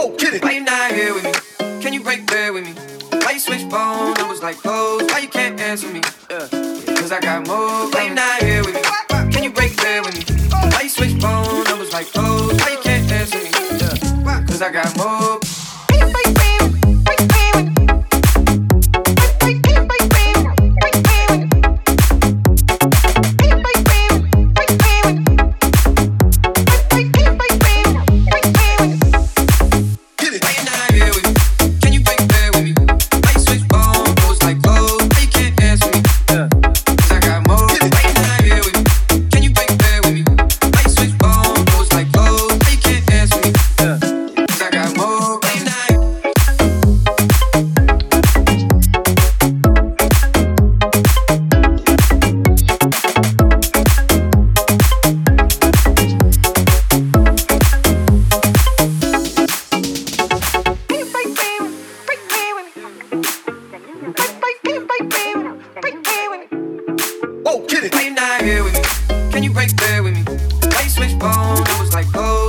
Whoa, it. Why you not here with me? Can you break bread with me? Why you switch phone numbers like clothes? Why you can't answer me? Yeah. Cause I got more. Why you not here with me? Can you break bread with me? Why you switch phone numbers like clothes? Why you can't answer me? Yeah. Cause I got more. Can you break bread with me? Why you switch phone numbers like clothes?